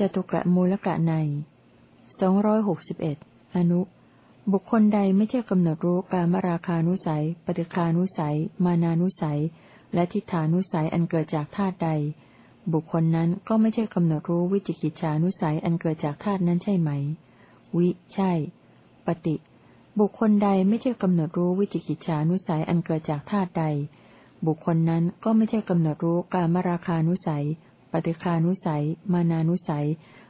จตุกะมูลกะในสองร้อยหกสิบเอ็ดอนุ บุคคลใดไม่ใช่กำหนดรู้การมราคานุสัย ปฏิคานุสัย มานานุสัย และทิฏฐานุสัยอันเกิดจากธาตุใด บุคคลนั้นก็ไม่ใช่กำหนดรู้วิจิกิจฉานุสัยอันเกิดจากธาตุนั้นใช่ไหม วิ ใช่ ปฏิ บุคคลใดไม่ใช่กำหนดรู้วิจิกิจฉานุสัยอันเกิดจากธาตุใด บุคคลนั้นก็ไม่ใช่กำหนดรู้การมราคานุสัย ปฏิคานุสัย มานานุสัย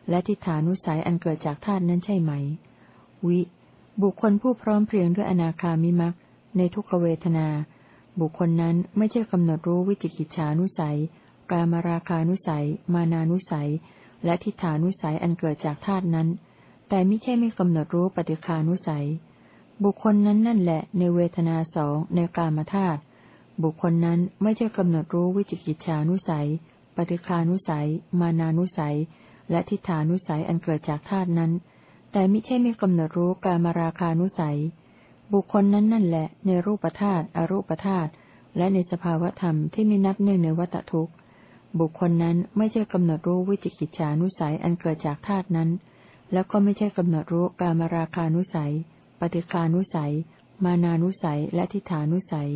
และทิฏฐานุสัยอันเกิดจากธาตุนั้นใช่ไหม วิ บุคคลผู้พร้อมเพรียงด้วยอนาคามิมักในทุกเวทนา บุคคลนั้นไม่ใช่กำหนดรู้วิจิกิจฉานุสัย กามราคานุสัย มานานุสัย และทิฏฐานุสัยอันเกิดจากธาตุนั้น แต่ไม่ใช่ไม่กำหนดรู้ปฏิคานุสัย บุคคลนั้นนั่นแหละในเวทนาสองในกามธาตุบุคคลนั้นไม่ใช่กำหนดรู้วิจิกิจฉานุสัย ปฏิคานุสัย มานานุสัย และทิฏฐานุสัยอันเกิดจากธาตุนั้น แต่ไม่ใช่ไม่กำหนดรู้การมาราคานุสัย บุคคลนั้นนั่นแหละ ในรูปธาตุอรูปธาตุและในสภาวธรรมที่มีนับหนึ่งในวัตทุกข์ บุคคลนั้นไม่ใช่กำหนดรู้วิจิกิจฉานุสัยอันเกิดจากธาตุนั้น แล้วก็ไม่ใช่กำหนดรู้การมาราคานุสัย ปฏิคานุสัย มานานุสัย และทิฏฐานุสัย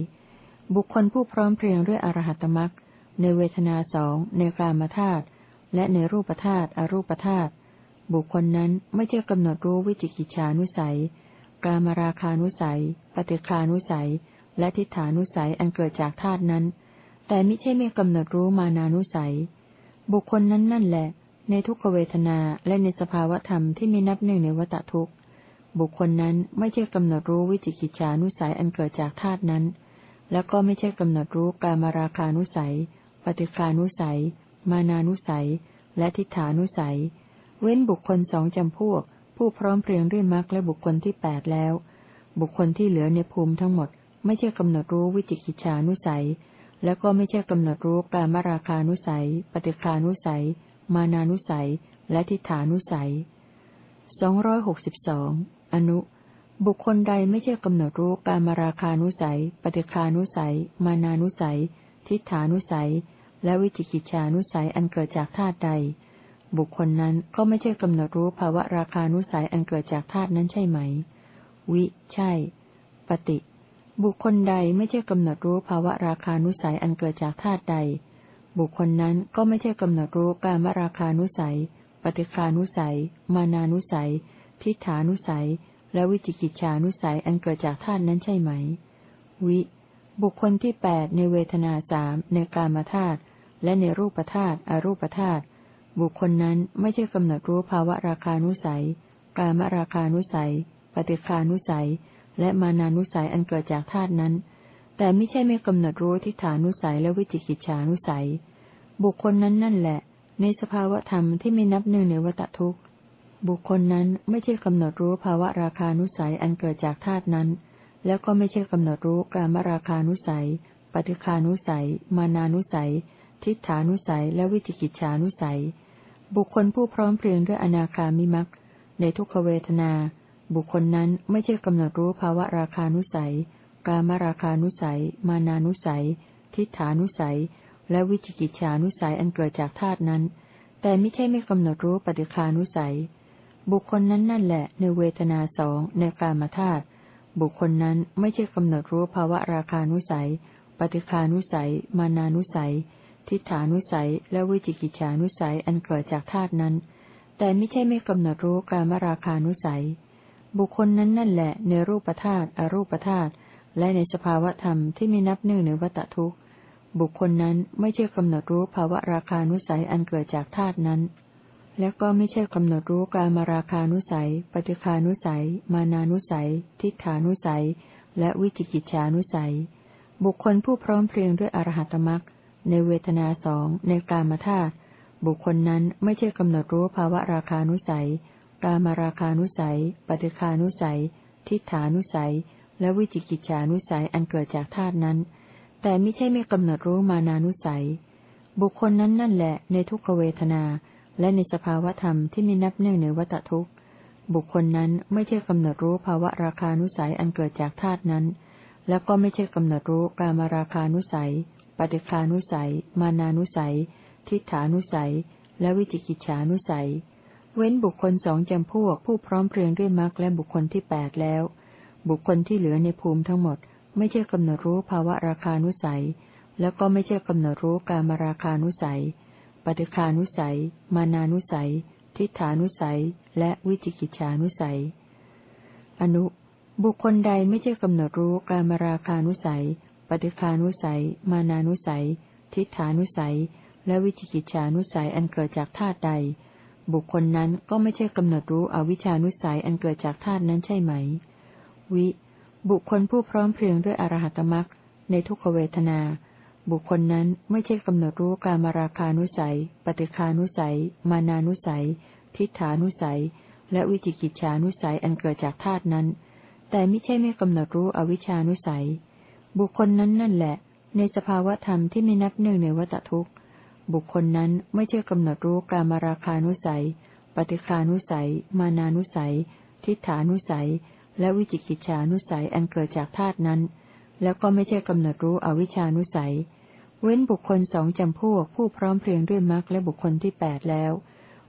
บุคคลผู้พร้อมเพรียงด้วยอรหัตมรัก ในเวทนาสองในกามธาตุและในรูปธาตุอรูปธาตุบุคคลนั้นไม่ใช่กำหนดรู้วิจิกิจฉานุสัย กามราคานุสัย ปฏิคานุสัย และทิฏฐานุสัยอันเกิดจากธาตุนั้น แต่ไม่ใช่ไม่กำหนดรู้มานานุสัย บุคคลนั้นนั่นแหละ ในทุกขเวทนาและในสภาวธรรมที่มีนับหนึ่งในวัตทุกข์บุคคลนั้นไม่ใช่กำหนดรู้วิจิกิจฉานุสัยอันเกิดจากธาตุนั้น แล้วก็ไม่ใช่กำหนดรู้กามราคานุสัย ปฏิคานุสัย มานานุสัย และทิฏฐานุสัย เว้นบุคคลสองจำพวก ผู้พร้อมเพรียงด้วยมรรคและบุคคลที่แปดแล้ว บุคคลที่เหลือในภูมิทั้งหมด ไม่ใช่กำหนดรู้วิจิกิจฉานุสัย แล้วก็ไม่ใช่กำหนดรู้กามราคานุสัย ปฏิคานุสัย มานานุสัย และทิฏฐานุสัยสองร้อยหกสิบสองอนุบุคคลใดไม่ใช่กำหนดรู้กามราคานุสัย ปฏิคานุสัย มานานุสัย ทิฏฐานุสัย และวิจิกิจฉานุสัยอันเกิดจากธาตุใด บุคคลนั้นก็ไม่ใช่กำหนดรู้ภาวะราคานุสัยอันเกิดจากธาตุนั้นใช่ไหม วิ ใช่ ปฏิ บุคคลใดไม่ใช่กำหนดรู้ภาวะราคานุสัยอันเกิดจากธาตุใด บุคคลนั้นก็ไม่ใช่กำหนดรู้การมราคานุสัย ปฏิคานุสัย มานานุสัย ทิฏฐานุสัย และวิจิกิจฉานุสัยอันเกิดจากธาตุนั้นใช่ไหม วิ บุคคลที่แปดในเวทนาสามในกามธาตุและในรูปธาตุอรูปธาตุบุคคลนั้นไม่ใช่กำหนดรู้ภาวะราคานุสัย กามราคานุสัย ปฏิคานุสัย และมานานุสัยอันเกิดจากธาตุนั้น แต่ไม่ใช่ไม่กำหนดรู้ทิฏฐานุสัยและวิจิกิจฉานุสัย บุคคลนั้นนั่นแหละ ในสภาวะธรรมที่ไม่นับหนึ่งในวัตทุกข์ บุคคลนั้นไม่ใช่กำหนดรู้ภาวะราคานุสัยอันเกิดจากธาตุนั้น แล้วก็ไม่ใช่กำหนดรู้กามราคานุสัย ปฏิคานุสัย มานานุสัย ทิฏฐานุสัย และวิจิกิจฉานุสัย บุคคลผู้พร้อมเพรียงด้วยอนาคามิมักในทุกขเวทนา บุคคลนั้นไม่ใช่กำหนดรู้ภาวะราคานุสัย กามราคานุสัย มานานุสัย ทิฏฐานุสัย และวิจิกิจฉานุสัยอันเกิดจากธาตุนั้น แต่ไม่ใช่ไม่กำหนดรู้ปฏิคานุสัย บุคคลนั้นนั่นแหละในเวทนาสองในกามธาตุ บุคคลนั้นไม่ใช่กำหนดรู้ภาวะราคานุสัย ปฏิคานุสัย มานานุสัย ทิฏฐานุสัย และวิจิกิจฉานุสัยอันเกิดจากธาตุนั้น แต่ไม่ใช่ไม่กำหนดรู้กามราคานุสัย บุคคลนั้นนั่นแหละในรูปธาตุอรูปธาตุและในสภาวะธรรมที่มีนับหนึ่งในวัตทุกข์ บุคคลนั้นไม่ใช่กำหนดรู้ภาวะราคานุสัยอันเกิดจากธาตุนั้น แล้วก็ไม่ใช่กำหนดรู้การมาราคานุสัย ปฏิคานุสัย มานานุสัย ทิฏฐานุสัย และวิจิกิจฉานุสัย บุคคลผู้พร้อมเพรียงด้วยอรหัตมรักในเวทนาสองในกามธาตุบุคคลนั้นไม่ใช่กำหนดรู้ภาวะราคานุสัย กามราคานุสัย ปฏิคานุสัย ทิฏฐานุสัย และวิจิกิจฉานุสัยอันเกิดจากธาตุนั้น แต่ไม่ใช่ไม่กำหนดรู้มานานุสัย บุคคลนั้นนั่นแหละในทุกขเวทนา และในสภาวธรรมที่มีนับหนึ่งในวัตทุกข์ บุคคลนั้นไม่ใช่กำหนดรู้ภาวะราคานุสัยอันเกิดจากธาตุนั้น แล้วก็ไม่ใช่กำหนดรู้กามราคานุสัย ปฏิคานุสัย มานานุสัย ทิฏฐานุสัย และวิจิกิจฉานุสัย เว้นบุคคลสองจำพวกผู้พร้อมเพรียงด้วยมรรคและบุคคลที่แปดแล้ว บุคคลที่เหลือในภูมิทั้งหมด ไม่ใช่กำหนดรู้ภาวะราคานุสัย แล้วก็ไม่ใช่กำหนดรู้การมาราคานุสัย ปฏิคานุสัย มานานุสัย ทิฏฐานุสัย และวิจิกิจฉานุสัย อนุ บุคคลใดไม่ใช่กำหนดรู้การมาราคานุสัย ปฏิคานุสัย มานานุสัย ทิฏฐานุสัย และวิจิกิจฉานุสัยอันเกิดจากธาตุใด บุคคลนั้นก็ไม่ใช่กำหนดรู้อวิชานุสัยอันเกิดจากธาตุนั้นใช่ไหม วิ บุคคลผู้พร้อมเพรียงด้วยอรหัตมรักในทุกขเวทนา บุคคลนั้นไม่ใช่กำหนดรู้การมาราคานุสัย ปฏิคานุสัย มานานุสัย ทิฏฐานุสัย และวิจิกิจฉานุสัยอันเกิดจากธาตุนั้น แต่ไม่ใช่ไม่กำหนดรู้อวิชานุสัย บุคคลนั้นนั่นแหละ ในสภาวะธรรมที่ไม่นับหนึ่งในวัตทุกข์ บุคคลนั้นไม่ใช่กำหนดรู้การมาราคานุสัย ปฏิคานุสัย มานานุสัย ทิฏฐานุสัย และวิจิกิจฉานุสัยอันเกิดจากธาตุนั้น แล้วก็ไม่ใช่กำหนดรู้อวิชานุสัย เว้นบุคคลสองจำพวกผู้พร้อมเพรียงด้วยมรรคและบุคคลที่แปดแล้ว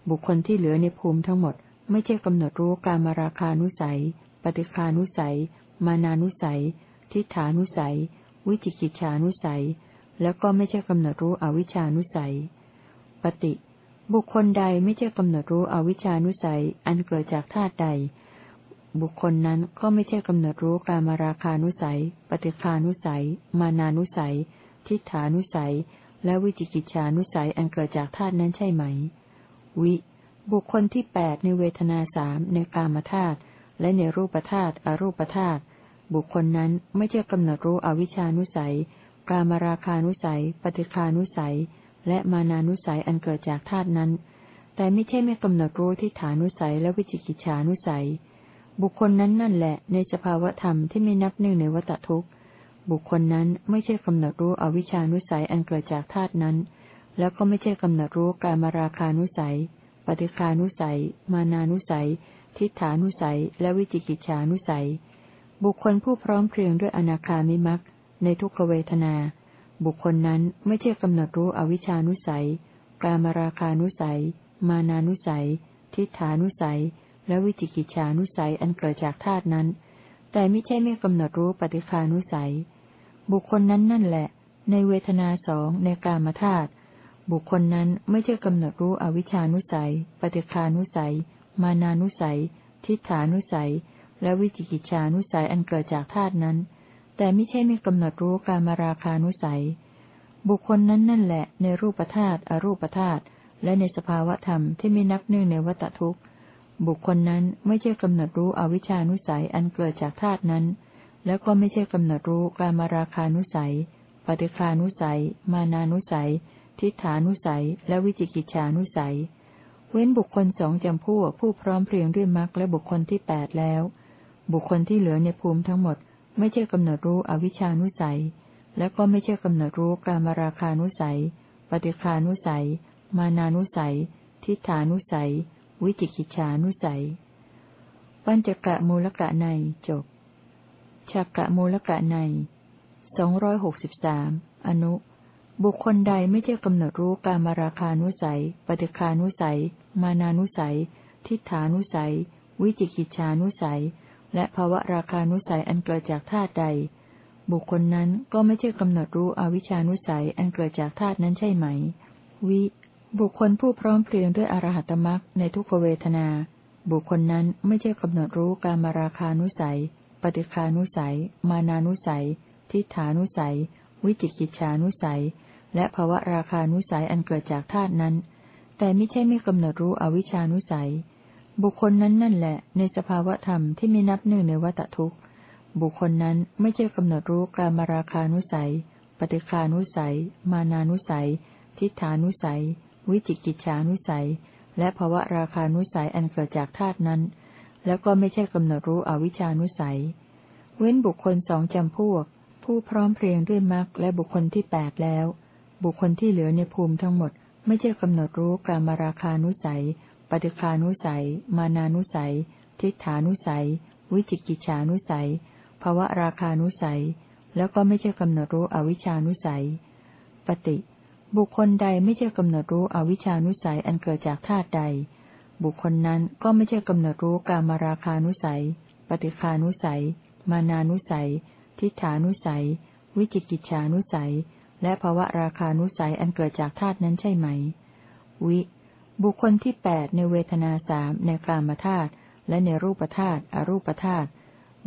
บุคคลที่เหลือในภูมิทั้งหมด ไม่ใช่กำหนดรู้การมาราคานุสัย ปฏิคานุสัย มานานุสัย ทิฏฐานุสัย วิจิกิจฉานุสัย แล้วก็ไม่ใช่กำหนดรู้อวิชานุสัย ปฏิ บุคคลใดไม่ใช่กำหนดรู้อวิชานุสัย อันเกิดจากธาตุใด บุคคลนั้นก็ไม่ใช่กำหนดรู้การมาราคานุสัย ปฏิคานุสัย มานานุสัย ทิฏฐานุสัย และวิจิกิจฉานุสัยอันเกิดจากธาตุนั้นใช่ไหม วิ บุคคลที่แปดในเวทนาสามในกามธาตุและในรูปธาตุอรูปธาตุบุคคลนั้นไม่ใช่กำหนดรู้อวิชานุสัย กามราคานุสัย ปฏิคานุสัย และมานานุสัยอันเกิดจากธาตุนั้น แต่ไม่ใช่ไม่กำหนดรู้ที่ฐานุสัยและวิจิกิจฉานุสัย บุคคลนั้นนั่นแหละในสภาวธรรมที่ไม่นับหนึ่งในวัตทุกข์ บุคคลนั้นไม่ใช่กำหนดรู้อวิชานุสัยอันเกิดจากธาตุนั้น แล้วก็ไม่ใช่กำหนดรู้การมาราคานุสัย ปฏิคานุสัย มานานุสัย ทิฏฐานุสัย และวิจิกิจฉานุสัย บุคคลผู้พร้อมเพรียงด้วยอนาคามิมักในทุกขเวทนา บุคคลนั้นไม่ใช่กำหนดรู้อวิชานุสัย กามราคานุสัย มานานุสัย ทิฏฐานุสัย และวิจิกิจฉานุสัยอันเกิดจากธาตุนั้น แต่ไม่ใช่ไม่กำหนดรู้ปฏิคานุสัย บุคคลนั้นนั่นแหละ ในเวทนาสองในกามธาตุบุคคลนั้นไม่ใช่กำหนดรู้อวิชานุสัย ปฏิคานุสัย มานานุสัย ทิฏฐานุสัย และวิจิกิจฉานุสัยอันเกิดจากธาตุนั้น แต่ไม่ใช่ไม่กำหนดรู้การมาราคานุสัย บุคคลนั้นนั่นแหละ ในรูปธาตุอรูปธาตุและในสภาวะธรรมที่ไม่นับหนึ่งในวัตทุกข์ บุคคลนั้นไม่ใช่กำหนดรู้อวิชานุสัยอันเกิดจากธาตุนั้น แล้วก็ไม่ใช่กำหนดรู้การมาราคานุสัย ปฏิคานุสัย มานานุสัย ทิฏฐานุสัย และวิจิกิจฉานุสัย เว้นบุคคลสองจำพวกผู้พร้อมเพรียงด้วยมรรคและบุคคลที่แปดแล้ว บุคคลที่เหลือในภูมิทั้งหมด ไม่ใช่กำหนดรู้อวิชานุสัย และก็ไม่ใช่กำหนดรู้การมาราคานุสัย ปฏิคานุสัย มานานุสัย ทิฏฐานุสัย วิจิกิจฉานุสัย ปัญจกะมูลกะในจบชักกะมูลกะในสองร้อยหกสิบสามอนุ บุคคลใดไม่ใช่กำหนดรู้การมาราคานุสัย ปฏิคานุสัย มานานุสัย ทิฏฐานุสัย วิจิกิจฉานุสัย และภาวะราคานุสัยอันเกิดจากธาตุใด บุคคลนั้นก็ไม่ใช่กำหนดรู้อวิชานุสัยอันเกิดจากธาตุนั้นใช่ไหม วิ บุคคลผู้พร้อมเพรียงด้วยอรหัตมรักในทุกขเวทนา บุคคลนั้นไม่ใช่กำหนดรู้การมาราคานุสัย ปฏิคานุสัย มานานุสัย ทิฏฐานุสัย วิจิกิจฉานุสัย และภาวะราคานุสัยอันเกิดจากธาตุนั้น แต่ไม่ใช่ไม่กำหนดรู้อวิชานุสัย บุคคลนั้นนั่นแหละ ในสภาวะธรรมที่ไม่นับหนึ่งในวัตทุกข์ บุคคลนั้นไม่ใช่กำหนดรู้การมาราคานุสัย ปฏิคานุสัย มานานุสัย ทิฏฐานุสัย วิจิกิจฉานุสัย และภาวะราคานุสัยอันเกิดจากธาตุนั้น แล้วก็ไม่ใช่กำหนดรู้อวิชานุสัย เว้นบุคคลสองจำพวก ผู้พร้อมเพรียงด้วยมรรคและบุคคลที่แปดแล้ว บุคคลที่เหลือในภูมิทั้งหมด ไม่ใช่กำหนดรู้การมาราคานุสัย ปฏิคานุสัย มานานุสัย ทิฏฐานุสัย วิจิกิจฉานุสัยภาวะราคานุสัย แล้วก็ไม่ใช่กำหนดรู้อวิชานุสัย ปฏิ บุคคลใดไม่ใช่กำหนดรู้อวิชานุสัยอันเกิดจากธาตุใด บุคคลนั้นก็ไม่ใช่กำหนดรู้กามราคานุสัย ปฏิคานุสัย มานานุสัย ทิฏฐานุสัย วิจิกิจฉานุสัย และภวะราคานุสัยอันเกิดจากธาตุนั้นใช่ไหม วิ บุคคลที่แปดในเวทนาสามในกามธาตุและในรูปธาตุอรูปธาตุ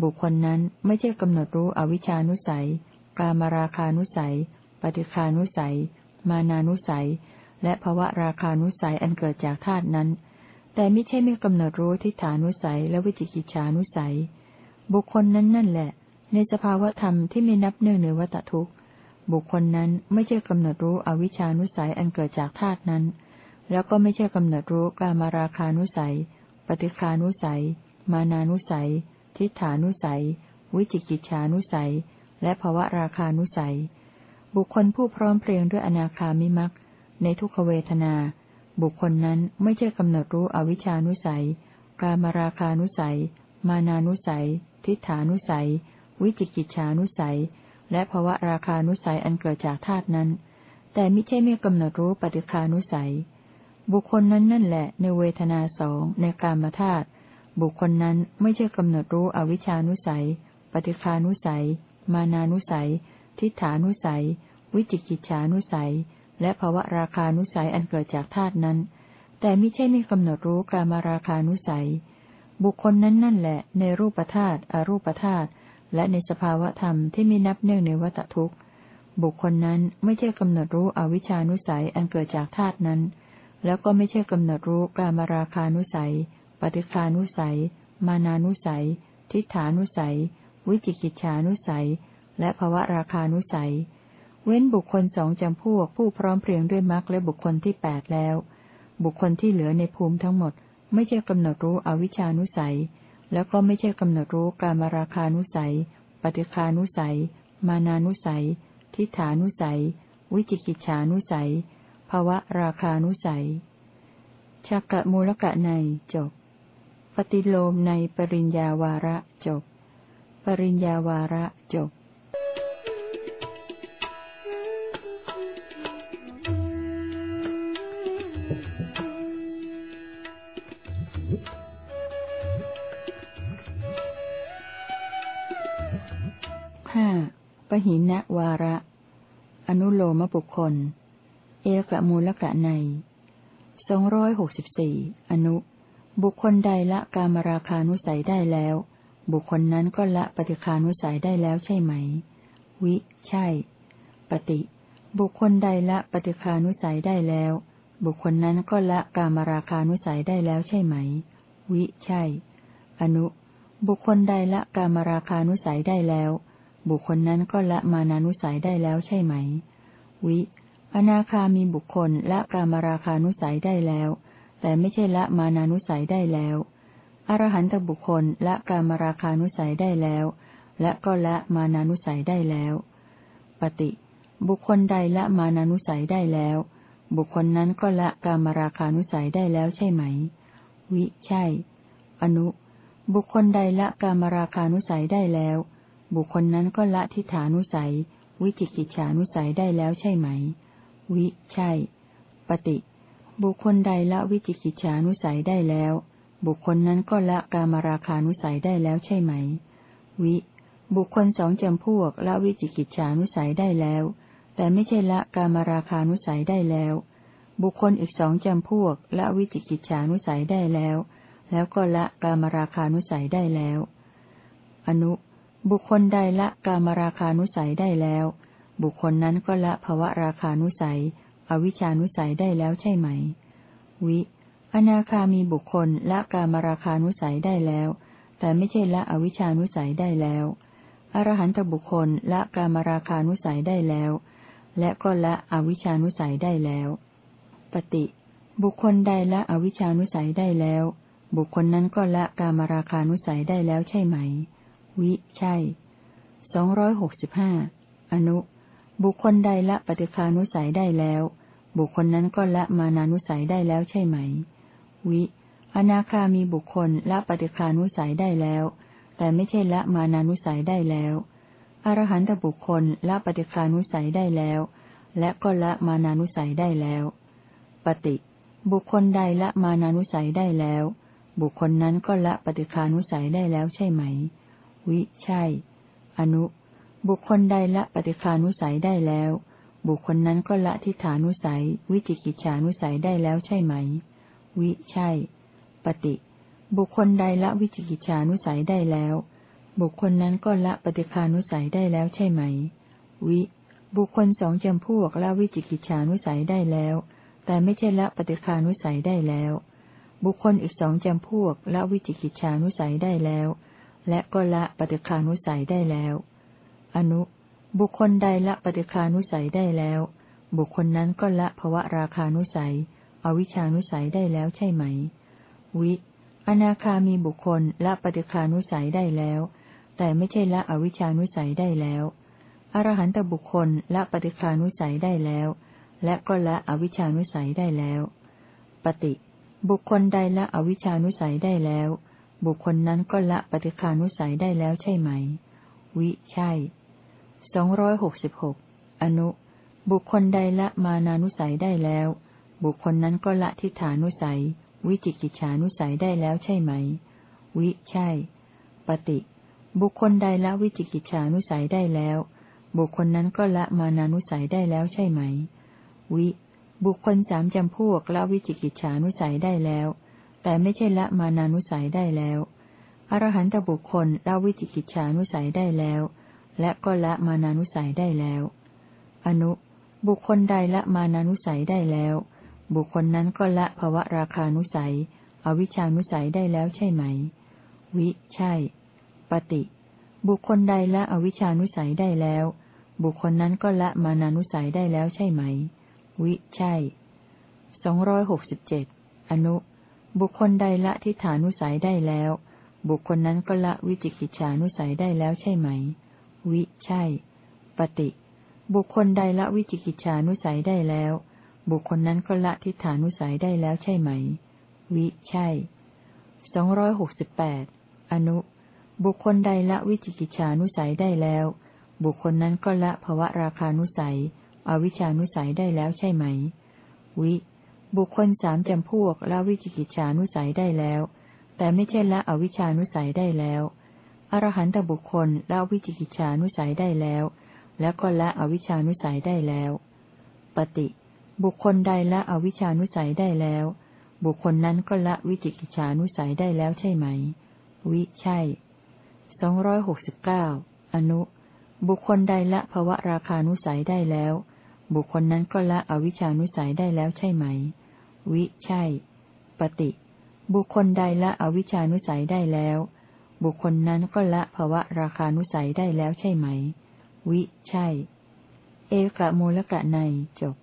บุคคลนั้นไม่ใช่กำหนดรู้อวิชานุสัย กามราคานุสัย ปฏิคานุสัย มานานุสัย และภวะราคานุสัยอันเกิดจากธาตุนั้น แต่ไม่ใช่ไม่กำหนดรู้ทิฏฐานุสัยและวิจิกิจฉานุสัย บุคคลนั้นนั่นแหละ ในสภาวธรรมที่ไม่นับเนื่องในวัตทุกข์ บุคคลนั้นไม่ใช่กำหนดรู้อวิชานุสัยอันเกิดจากธาตุนั้น แล้วก็ไม่ใช่กำหนดรู้กามราคานุสัย ปฏิคานุสัย มานานุสัย ทิฏฐานุสัย วิจิกิจฉานุสัย และภวะราคานุสัย บุคคลผู้พร้อมเพรียงด้วยอนาคามิมักในทุกขเวทนา บุคคลนั้นไม่ใช่กำหนดรู้อวิชานุสัย กามราคานุสัย มานานุสัย ทิฏฐานุสัย วิจิกิจฉานุสัย และภวะราคานุสัยอันเกิดจากธาตุนั้น แต่ไม่ใช่ไม่กำหนดรู้ปฏิคานุสัย บุคคลนั้นนั่นแหละในเวทนาสองในกามธาตุบุคคลนั้นไม่ใช่กำหนดรู้อวิชานุสัย ปฏิคานุสัย มานานุสัย ทิฏฐานุสัย วิจิกิจฉานุสัย และภวะราคานุสัยอันเกิดจากธาตุนั้น แต่ไม่ใช่ไม่กำหนดรู้กามาราคานุสัย บุคคลนั้นนั่นแหละ ในรูปธาตุอรูปธาตุและในสภาวธรรมที่ไม่นับเนื่องในวัตทุกข์ บุคคลนั้นไม่ใช่กำหนดรู้อวิชานุสัยอันเกิดจากธาตุนั้น แล้วก็ไม่ใช่กำหนดรู้กามาราคานุสัย ปฏิคานุสัย มานานุสัย ทิฏฐานุสัย วิจิกิจฉานุสัย และภวะราคานุสัย เว้นบุคคลสองจำพวกผู้พร้อมเพรียงด้วยมรรคและบุคคลที่แปดแล้ว บุคคลที่เหลือในภูมิทั้งหมด ไม่ใช่กำหนดรู้อวิชานุสัย แล้วก็ไม่ใช่กำหนดรู้การมาราคานุสัย ปฏิคานุสัย มานานุสัย ทิฏฐานุสัย วิจิกิจฉานุสัยภวะราคานุสัยชักกะมูลกะในจบ ปฏิโลมในปริญญาวาระจบ ปริญญาวาระจบ ห้าปหินะวาระ อนุโลมบุคคล เอกมูลกะในสองร้อยหกสิบสี่อนุ บุคคลใดละกามราคานุสัยได้แล้ว บุคคลนั้นก็ละปฏิคานุสัยได้แล้วใช่ไหม วิ ใช่ ปฏิ บุคคลใดละปฏิคานุสัยได้แล้ว บุคคลนั้นก็ละกามราคานุสัยได้แล้วใช่ไหม วิ ใช่ อนุ บุคคลใดละกามราคานุสัยได้แล้ว บุคคลนั้นก็ละมานานุสัยได้แล้วใช่ไหม วิ อนาคามีบุคคลละกามราคานุสัยได้แล้ว แต่ไม่ใช่ละมานานุสัยได้แล้ว อรหันตบุคคลละกามราคานุสัยได้แล้ว และก็ละมานานุสัยได้แล้ว ปฏิ บุคคลใดละมานานุสัยได้แล้ว บุคคลนั้นก็ละกามราคานุสัยได้แล้วใช่ไหม วิ ใช่ อนุ บุคคลใดละกามราคานุสัยได้แล้ว บุคคลนั้นก็ละทิฏฐานุสัย วิจิกิจฉานุสัยได้แล้วใช่ไหม วิ ใช่ ปฏิ บุคคลใดละวิจิกิจฉานุสัยได้แล้ว บุคคลนั้นก็ละกามราคานุสัยได้แล้วใช่ไหม วิ บุคคลสองจำพวกละวิจิกิจฉานุสัยได้แล้ว แต่ไม่ใช่ละกามราคานุสัยได้แล้ว บุคคลอีกสองจำพวกละวิจิกิจฉานุสัยได้แล้ว แล้วก็ละกามราคานุสัยได้แล้ว อนุ บุคคลใดละกามราคานุสัยได้แล้ว บุคคลนั้นก็ละภวะราคานุสัย อวิชานุสัยได้แล้วใช่ไหม วิ อนาคามีบุคคลละกามราคานุสัยได้แล้ว แต่ไม่ใช่ละอวิชานุสัยได้แล้ว อรหันตบุคคลละกามราคานุสัยได้แล้ว และก็ละอวิชานุสัยได้แล้ว ปฏิ บุคคลใดละอวิชานุสัยได้แล้ว บุคคลนั้นก็ละกามราคานุสัยได้แล้วใช่ไหม วิใช่สองร้อยหกสิบห้าอนุ บุคคลใดละปฏิคานุสัยได้แล้ว บุคคลนั้นก็ละมานานุสัยได้แล้วใช่ไหม วิ อนาคามีบุคคลละปฏิคานุสัยได้แล้ว แต่ไม่ใช่ละมานานุสัยได้แล้ว อรหันตบุคคลละปฏิคานุสัยได้แล้ว และก็ละมานานุสัยได้แล้ว ปฏิ บุคคลใดละมานานุสัยได้แล้ว บุคคลนั้นก็ละปฏิคานุสัยได้แล้วใช่ไหม วิ ใช่ อนุ บุคคลใดละปฏิคานุสัยได้แล้ว บุคคลนั้นก็ละทิฏฐานุสัย วิจิกิจฉานุสัยได้แล้วใช่ไหม วิ ใช่ ปฏิ บุคคลใดละวิจิกิจฉานุสัยได้แล้ว บุคคลนั้นก็ละปฏิคานุสัยได้แล้วใช่ไหม วิ บุคคลสองจำพวกละวิจิกิจฉานุสัยได้แล้ว แต่ไม่ใช่ละปฏิคานุสัยได้แล้ว บุคคลอีกสองจำพวกละวิจิกิจฉานุสัยได้แล้ว และก็ละปฏิคานุสัยได้แล้ว อนุ บุคคลใดละปฏิคานุสัยได้แล้ว บุคคลนั้นก็ละภวะราคานุสัย อวิชานุสัยได้แล้วใช่ไหม วิ อนาคามีบุคคลละปฏิคานุสัยได้แล้ว แต่ไม่ใช่ละอวิชานุสัยได้แล้ว อรหันตบุคคลละปฏิคานุสัยได้แล้ว และก็ละอวิชานุสัยได้แล้ว ปฏิ บุคคลใดละอวิชานุสัยได้แล้ว บุคคลนั้นก็ละปฏิคานุสัยได้แล้วใช่ไหม วิใช่สองร้อยหกสิบหกอนุ บุคคลใดละมานานุสัยได้แล้ว บุคคลนั้นก็ละทิฏฐานุสัย วิจิกิจฉานุสัยได้แล้วใช่ไหม วิใช่ ปฏิ บุคคลใดละวิจิกิจฉานุสัยได้แล้ว บุคคลนั้นก็ละมานานุสัยได้แล้วใช่ไหม วิ บุคคลสามจำพวกละวิจิกิจฉานุสัยได้แล้ว แต่ไม่ใช่ละมานานุสัยได้แล้ว อรหันตบุคคลละวิจิกิจฉานุสัยได้แล้ว และก็ละมานานุสัยได้แล้ว อนุ บุคคลใดละมานานุสัยได้แล้ว บุคคลนั้นก็ละภวะราคานุสัย อวิชานุสัยได้แล้วใช่ไหม วิ ใช่ ปฏิ บุคคลใดละอวิชานุสัยได้แล้ว บุคคลนั้นก็ละมานานุสัยได้แล้วใช่ไหม วิ ใช่สองร้อยหกสิบเจ็ดอนุ บุคคลใดละทิฏฐานุสัยได้แล้ว บุคคลนั้นก็ละวิจิกิจฉานุสัยได้แล้วใช่ไหม วิ ใช่ ปฏิ บุคคลใดละวิจิกิจฉานุสัยได้แล้ว บุคคลนั้นก็ละทิฏฐานุสัยได้แล้วใช่ไหม วิ ใช่สองร้อยหกสิบแปดอนุ บุคคลใดละวิจิกิจฉานุสัยได้แล้ว บุคคลนั้นก็ละภวะราคานุสัย อวิชานุสัยได้แล้วใช่ไหม วิ บุคคลสามจำพวกละวิจิกิจฉานุสัยได้แล้ว แต่ไม่ใช่ละอวิชานุสัยได้แล้วอรหันตบุคคลละวิจิกิจฉานุสัยได้แล้ว และก็ละอวิชานุสัยได้แล้ว ปฏิ บุคคลใดละอวิชานุสัยได้แล้ว บุคคลนั้นก็ละวิจิกิจฉานุสัยได้แล้วใช่ไหม วิใช่สองร้อยหกสิบเก้าอนุ บุคคลใดละภวะราคานุสัยได้แล้ว บุคคลนั้นก็ละอวิชานุสัยได้แล้วใช่ไหม วิใช่ ปฏิ บุคคลใดละอวิชานุสัยได้แล้ว บุคคลนั้นก็ละภวะราคานุสัยได้แล้วใช่ไหม วิใช่ เอกะมูลกะในจบ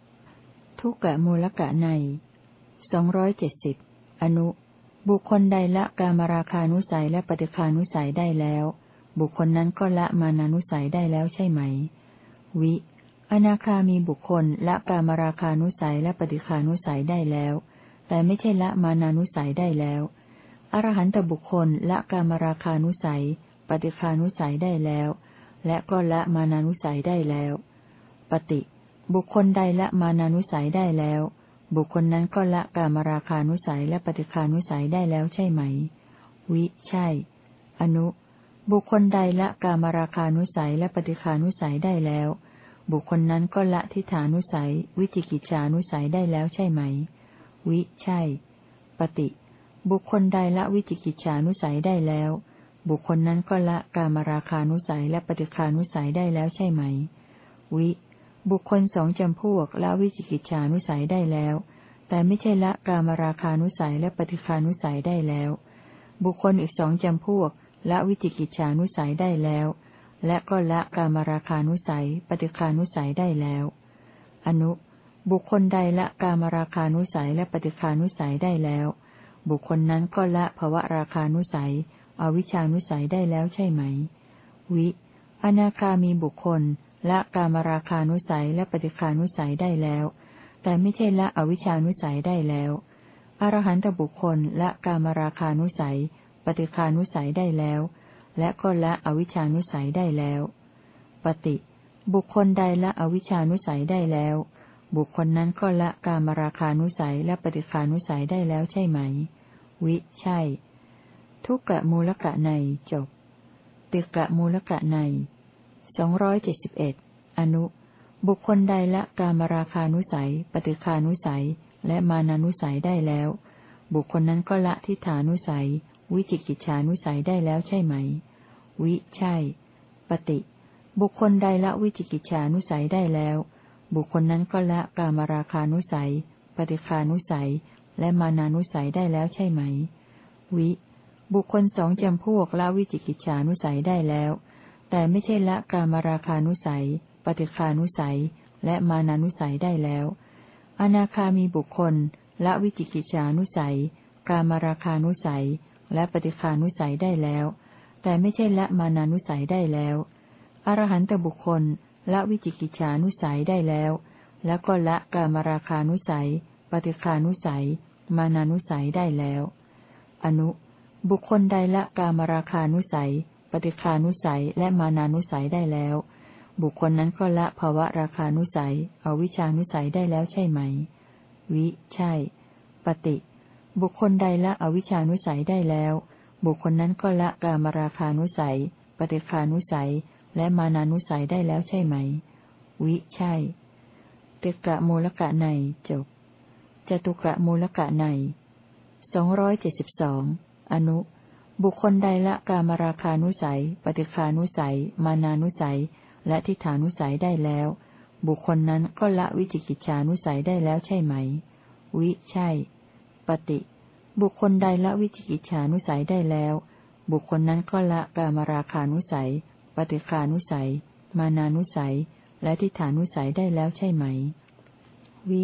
ทุกกะมูลกะในสองร้อยเจ็ดสิบอนุ บุคคลใดละกามราคานุสัยและปฏิคานุสัยได้แล้ว บุคคลนั้นก็ละมานานุสัยได้แล้วใช่ไหม วิ อนาคามีบุคคลละกามราคานุสัยและปฏิคานุสัยได้แล้ว แต่ไม่ใช่ละมานานุสัยได้แล้ว อรหันตบุคคลละกามราคานุสัย ปฏิคานุสัยได้แล้ว และก็ละมานานุสัยได้แล้ว ปฏิ บุคคลใดละมานานุสัยได้แล้ว บุคคลนั้นก็ละกามราคานุสัยและปฏิคานุสัยได้แล้วใช่ไหม วิ ใช่ อนุ บุคคลใดละกามราคานุสัยและปฏิคานุสัยได้แล้ว บุคคลนั้นก็ละทิฏฐานุสัย วิจิกิจฉานุสัยได้แล้วใช่ไหม วิใช่ ปฏิ บุคคลใดละวิจิกิจฉานุสัยได้แล้ว บุคคลนั้นก็ละกามราคานุสัยและปฏิคานุสัยได้แล้วใช่ไหม วิ บุคคลสองจำพวกละวิจิกิจฉานุสัยได้แล้ว แต่ไม่ใช่ละกามราคานุสัยและปฏิคานุสัยได้แล้ว บุคคลอีกสองจำพวกละวิจิกิจฉานุสัยได้แล้ว และก็ละกามราคานุสัย ปฏิคานุสัยได้แล้ว อนุ บุคคลใดละกามราคานุสัยและปฏิคานุสัยได้แล้ว บุคคลนั้นก็ละภวะราคานุสัย อวิชานุสัยได้แล้วใช่ไหม วิ อนาคามีบุคคลละกามราคานุสัยและปฏิคานุสัยได้แล้ว แต่ไม่ใช่ละอวิชานุสัยได้แล้ว อรหันตบุคคลละกามราคานุสัย ปฏิคานุสัยได้แล้ว และก็ละอวิชานุสัยได้แล้ว ปฏิ บุคคลใดละอวิชานุสัยได้แล้ว บุคคลนั้นก็ละกามราคานุสัยและปฏิคานุสัยได้แล้วใช่ไหม วิ ใช่ ทุกกะมูลกะในจบ ติกะมูลกะในสองร้อยเจ็ดสิบเอ็ดอนุ บุคคลใดละกามราคานุสัย ปฏิคานุสัย และมานานุสัยได้แล้ว บุคคลนั้นก็ละทิฏฐานุสัย วิจิกิจฉานุสัยได้แล้วใช่ไหม วิใช่ ปฏิ บุคคลใดละวิจิกิจฉานุสัยได้แล้ว บุคคลนั้นก็ละกามราคานุสัย ปฏิคานุสัย และมานานุสัยได้แล้วใช่ไหม วิ บุคคลสองจำพวกละวิจิกิจฉานุสัยได้แล้ว แต่ไม่ใช่ละกามราคานุสัย ปฏิคานุสัย และมานานุสัยได้แล้ว อนาคามีบุคคลละวิจิกิจฉานุสัย กามราคานุสัย และปฏิคานุสัยได้แล้ว แต่ไม่ใช่ละมานานุสัยได้แล้ว อรหันตบุคคลละวิจิกิจฉานุสัยได้แล้ว แล้วก็ละกามราคานุสัย ปฏิคานุสัย มานานุสัยได้แล้ว อนุ บุคคลใดละกามราคานุสัย ปฏิคานุสัยและมานานุสัยได้แล้ว บุคคลนั้นก็ละภาวะราคานุสัยเอาวิชานุสัยได้แล้วใช่ไหม วิ ใช่ ปฏิ บุคคลใดละอวิชานุสัยได้แล้ว บุคคลนั้นก็ละกามราคานุสัย ปฏิคานุสัย และมานานุสัยได้แล้วใช่ไหม วิใช่ติกะมูลกะในจบจตุกะมูลกะในสองร้อยเจ็ดสิบสองอนุ บุคคลใดละกามราคานุสัย ปฏิคานุสัย มานานุสัย และทิฏฐานุสัยได้แล้ว บุคคลนั้นก็ละวิจิกิจฉานุสัยได้แล้วใช่ไหม วิใช่ ปฏิบุคคลใดละวิจิกิจฉานุสัยได้แล้ว บุคคลนั้นก็ละกามราคานุสัย ปฏิคานุสัย มานานุสัย และทิฏฐานุสัยได้แล้วใช่ไหม วิ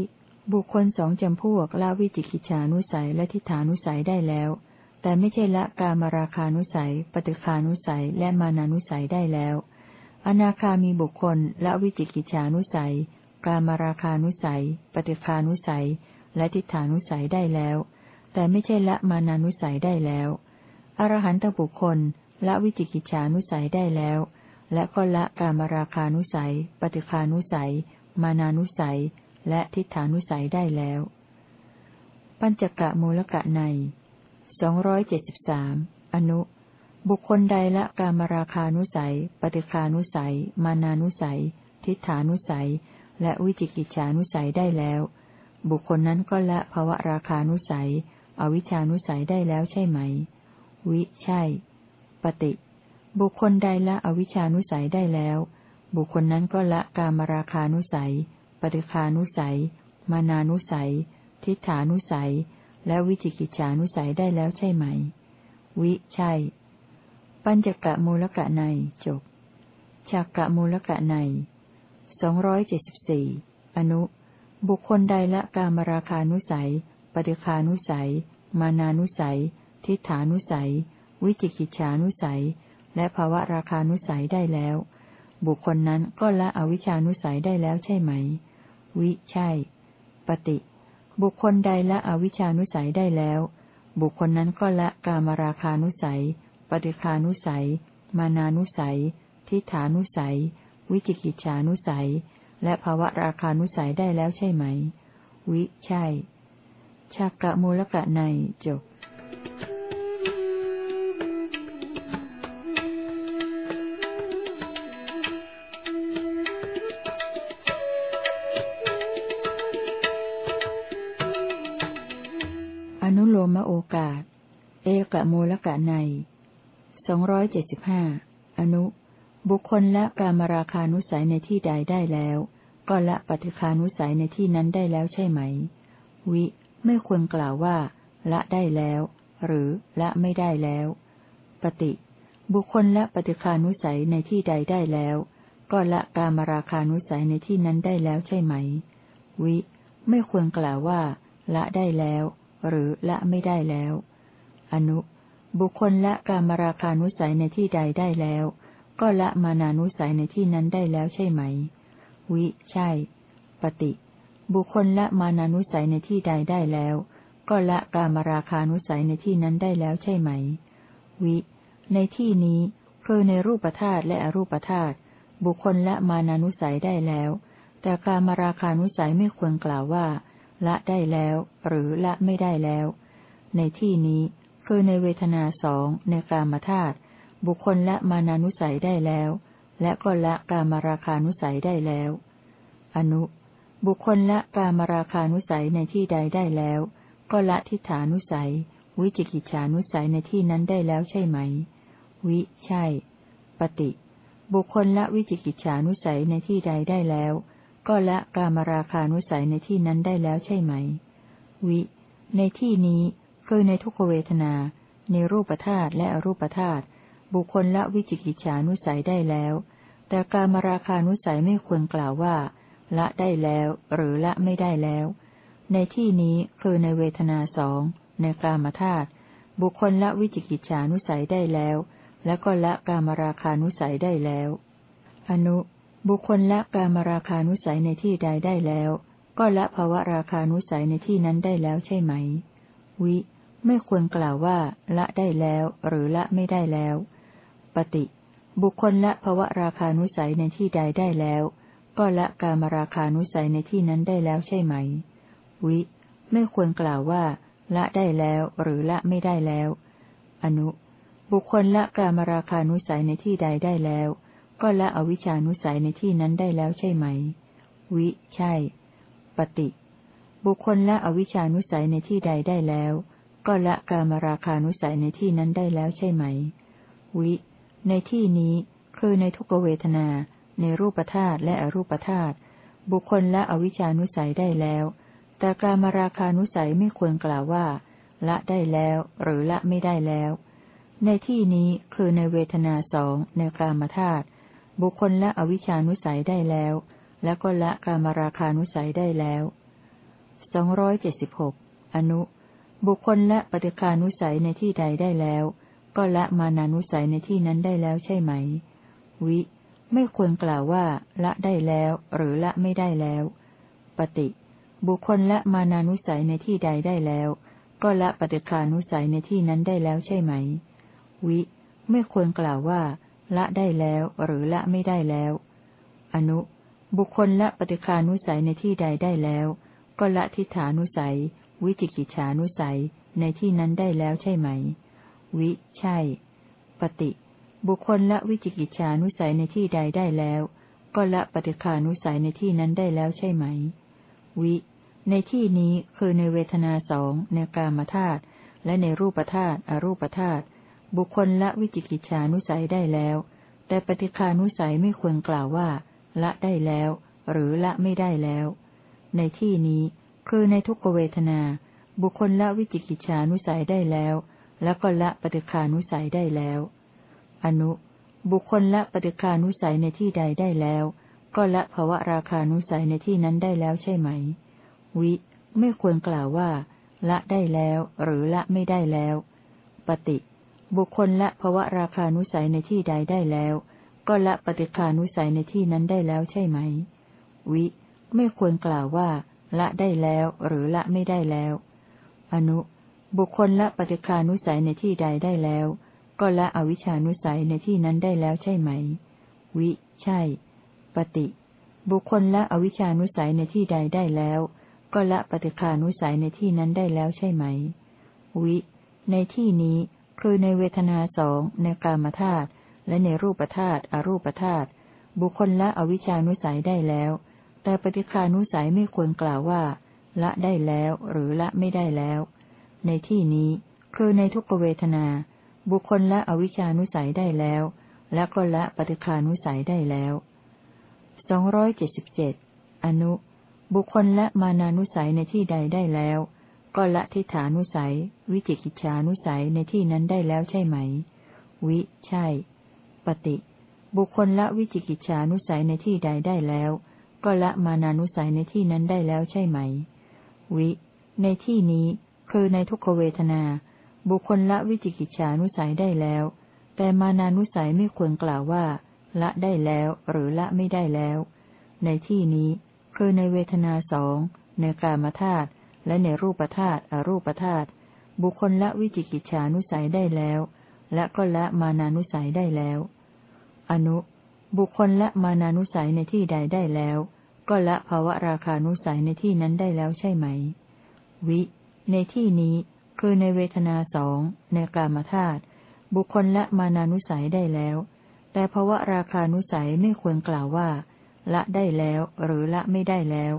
บุคคลสองจำพวกละวิจิกิจานุสัยและทิฏฐานุสัยได้แล้ว แต่ไม่ใช่ละกามราคานุสัย ปฏิคานุสัย และมานานุสัยได้แล้ว อนาคามีบุคคลละวิจิกิจานุสัย กามราคานุสัย ปฏิคานุสัย และทิฏฐานุสัยได้แล้ว แต่ไม่ใช่ละมานานุสัยได้แล้ว อรหันตบุคคลละวิจิกิจฉานุสัยได้แล้ว และก็ละกามราคานุสัย ปฏิคานุสัย มานานุสัย และทิฏฐานุสัยได้แล้ว ปัญจกะมูลกะในสองร้อยเจ็ดสิบสามอนุบุคคลใดละกามราคานุสัย ปฏิคานุสัย มานานุสัย ทิฏฐานุสัย และวิจิกิจฉานุสัยได้แล้ว บุคคลนั้นก็ละภวะราคานุสัย อวิชานุสัยได้แล้วใช่ไหม วิ ใช่ ปฏิ บุคคลใดละอวิชานุสัยได้แล้ว บุคคลนั้นก็ละกามราคานุสัย ปฏิคานุสัย มานานุสัย ทิฏฐานุสัย และวิจิกิจฉานุสัยได้แล้วใช่ไหม วิ ใช่ ปัญจกะมูลกะในจบฉักกะมูลกะในสองร้อยเจ็ดสิบสี่อนุ บุคคลใดละกามราคานุสัย ปฏิคานุสัย มานานุสัย ทิฏฐานุสัย วิจิกิจฉานุสัย และภาวะราคานุสัยได้แล้ว บุคคลนั้นก็ละอวิชานุสัยได้แล้วใช่ไหม วิใช่ ปฏิ บุคคลใดละอวิชานุสัยได้แล้ว บุคคลนั้นก็ละกามราคานุสัย ปฏิคานุสัย มานานุสัย ทิฏฐานุสัย วิจิกิจฉานุสัย และภาวะราคานุสัยได้แล้วใช่ไหม วิ ใช่ชากกะมูลกะในจบอนุโลมโอกาส เอกะมูลกะในสองร้อยเจ็ดสิบห้าอนุ บุคคลละกามราคานุสัยในที่ใดได้แล้ว ก็ละปฏิคานุสัยในที่นั้นได้แล้วใช่ไหม วิ ไม่ควรกล่าวว่า ละได้แล้ว หรือละไม่ได้แล้ว ปฏิ บุคคลละปฏิคานุสัยในที่ใดได้แล้ว ก็ละกามราคานุสัยในที่นั้นได้แล้วใช่ไหม วิ ไม่ควรกล่าวว่า ละได้แล้ว หรือละไม่ได้แล้ว อนุ บุคคลละกามราคานุสัยในที่ใดได้แล้ว ก็ละมานานุสัยในที่นั้นได้แล้วใช่ไหม วิ ใช่ ปฏิ บุคคลละมานานุสัยในที่ใดได้แล้ว ก็ละกามราคานุสัยในที่นั้นได้แล้วใช่ไหม วิ ในที่นี้คือในรูปธาตุและอรูปธาตุบุคคลละมานานุสัยได้แล้ว แต่การมาราคานุสัยไม่ควรกล่าวว่า ละได้แล้ว หรือละไม่ได้แล้ว ในที่นี้คือในเวทนาสองในกามธาตุ บุคคลละมานานุสัยได้แล้ว และก็ละกามราคานุสัยได้แล้ว อนุ บุคคลละกามราคานุสัยในที่ใดได้แล้ว ก็ละทิฏฐานุสัย วิจิกิจฉานุสัยในที่นั้นได้แล้วใช่ไหม วิ ใช่ ปฏิ บุคคลละวิจิกิจฉานุสัยในที่ใดได้แล้ว ก็ละกามราคานุสัยในที่นั้นได้แล้วใช่ไหม วิ ในที่นี้คือในทุกเวทนา ในรูปธาตุและอรูปธาตุ บุคคลละวิจิกิจฉานุสัยได้แล้ว แต่การมราคานุสัยไม่ควรกล่าวว่า ละได้แล้ว หรือละไม่ได้แล้ว ในที่นี้คือในเวทนาสองในกามธาตุบุคคลละวิจิกิจฉานุสัยได้แล้ว และก็ละกามราคานุสัยได้แล้ว อนุ บุคคลละกามราคานุสัยในที่ใดได้แล้ว ก็ละภาวะราคานุสัยในที่นั้นได้แล้วใช่ไหม วิ ไม่ควรกล่าวว่า ละได้แล้ว หรือละไม่ได้แล้ว ปฏิบุคคลละภวะราคานุสัยในที่ใดได้แล้ว ก็ละกามราคานุสัยในที่นั้นได้แล้วใช่ไหม วิ ไม่ควรกล่าวว่า ละได้แล้วหรือละไม่ได้แล้ว อนุ บุคคลละกามราคานุสัยในที่ใดได้แล้ว ก็ละอวิชานุสัยในที่นั้นได้แล้วใช่ไหม วิ ใช่ ปฏิ บุคคลละอวิชานุสัยในที่ใดได้แล้ว ก็ละกามราคานุสัยในที่นั้นได้แล้วใช่ไหม วิ ในที่นี้คือในทุกเวทนา ในรูปธาตุและอรูปธาตุบุคคลละอวิชานุสัยได้แล้ว แต่การมาราคานุสัยไม่ควรกล่าวว่า ละได้แล้ว หรือละไม่ได้แล้ว ในที่นี้คือในเวทนาสองในกามธาตุบุคคลละอวิชานุสัยได้แล้ว และก็ละการมราคานุสัยได้แล้วสองร้อยเจ็ดสิบหกอนุ บุคคลละปฏิคานุสัยในที่ใดได้แล้ว ก็ละมานานุสัยในที่นั้นได้แล้วใช่ไหม วิ ไม่ควรกล่าวว่า ละได้แล้ว หรือละไม่ได้แล้ว ปฏิ บุคคลละมานานุสัยในที่ใดได้แล้ว ก็ละปฏิคานุสัยในที่นั้นได้แล้วใช่ไหม วิ ไม่ควรกล่าวว่า ละได้แล้ว หรือละไม่ได้แล้ว อนุ บุคคลละปฏิคานุสัยในที่ใดได้แล้ว ก็ละทิฏฐานุสัย วิจิกิจฉานุสัยในที่นั้นได้แล้วใช่ไหม วิ ใช่ ปฏิ บุคคลละวิจิกิจฉานุสัยในที่ใดได้แล้ว ก็ละปฏิคานุสัยในที่นั้นได้แล้วใช่ไหม วิ ในที่นี้คือในเวทนาสองในกามธาตุและในรูปธาตุอรูปธาตุบุคคลละวิจิกิจฉานุสัยได้แล้ว แต่ปฏิคานุสัยไม่ควรกล่าวว่า ละได้แล้ว หรือละไม่ได้แล้ว ในที่นี้คือในทุกเวทนา บุคคลละวิจิกิจฉานุสัยได้แล้ว แล้วก็ละปฏิคานุสัยได้แล้ว อนุ บุคคลละปฏิคานุสัยในที่ใดได้แล้ว ก็ละภวะราคานุสัยในที่นั้นได้แล้วใช่ไหม วิ ไม่ควรกล่าวว่า ละได้แล้ว หรือละไม่ได้แล้ว ปฏิ บุคคลละภวะราคานุสัยในที่ใดได้แล้ว ก็ละปฏิคานุสัยในที่นั้นได้แล้วใช่ไหม วิ ไม่ควรกล่าวว่า ละได้แล้ว หรือละไม่ได้แล้ว อนุ บุคคลละปฏิคานุสัยในที่ใดได้แล้ว ก็ละอวิชานุสัยในที่นั้นได้แล้วใช่ไหม วิ ใช่ ปฏิ บุคคลละอวิชานุสัยในที่ใดได้แล้ว ก็ละปฏิคานุสัยในที่นั้นได้แล้วใช่ไหม วิ ในที่นี้คือในเวทนาสองในกามธาตุและในรูปธาตุอรูปธาตุบุคคลละอวิชานุสัยได้แล้ว แต่ปฏิคานุสัยไม่ควรกล่าวว่า ละได้แล้วหรือละไม่ได้แล้ว ในที่นี้คือในทุกเวทนา บุคคลละอวิชานุสัยได้แล้ว และก็ละปฏิคานุสัยได้แล้วสองร้อยเจ็ดสิบเจ็ดอนุ บุคคลละมานานุสัยในที่ใดได้แล้ว ก็ละทิฏฐานุสัย วิจิกิจฉานุสัยในที่นั้นได้แล้วใช่ไหม วิ ใช่ ปฏิ บุคคลละวิจิกิจฉานุสัยในที่ใดได้แล้ว ก็ละมานานุสัยในที่นั้นได้แล้วใช่ไหม วิ ในที่นี้ คือในทุกขเวทนา บุคคลละวิจิกิจฉานุสัยได้แล้ว แต่มานานุสัยไม่ควรกล่าวว่า ละได้แล้ว หรือละไม่ได้แล้ว ในที่นี้ คือในเวทนาสองในกามธาตุและในรูปธาตุอรูปธาตุบุคคลละวิจิกิจฉานุสัยได้แล้ว และก็ละมานานุสัยได้แล้ว อนุ บุคคลละมานานุสัยในที่ใดได้แล้ว ก็ละภาวะราคานุสัยในที่นั้นได้แล้วใช่ไหม วิ ในที่นี้ คือในเวทนาสองในกามธาตุบุคคลละมานานุสัยได้แล้ว แต่ภาวะราคานุสัยไม่ควรกล่าวว่า ละได้แล้วหรือละไม่ได้แล้ว